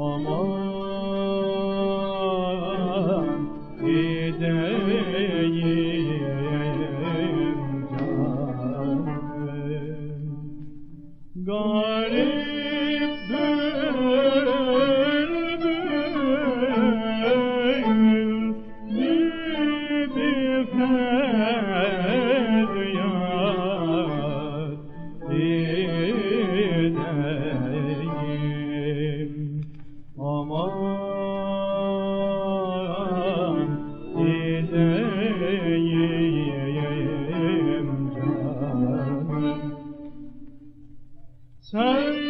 Aman gideyim canım. Garip sen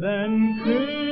Then Christ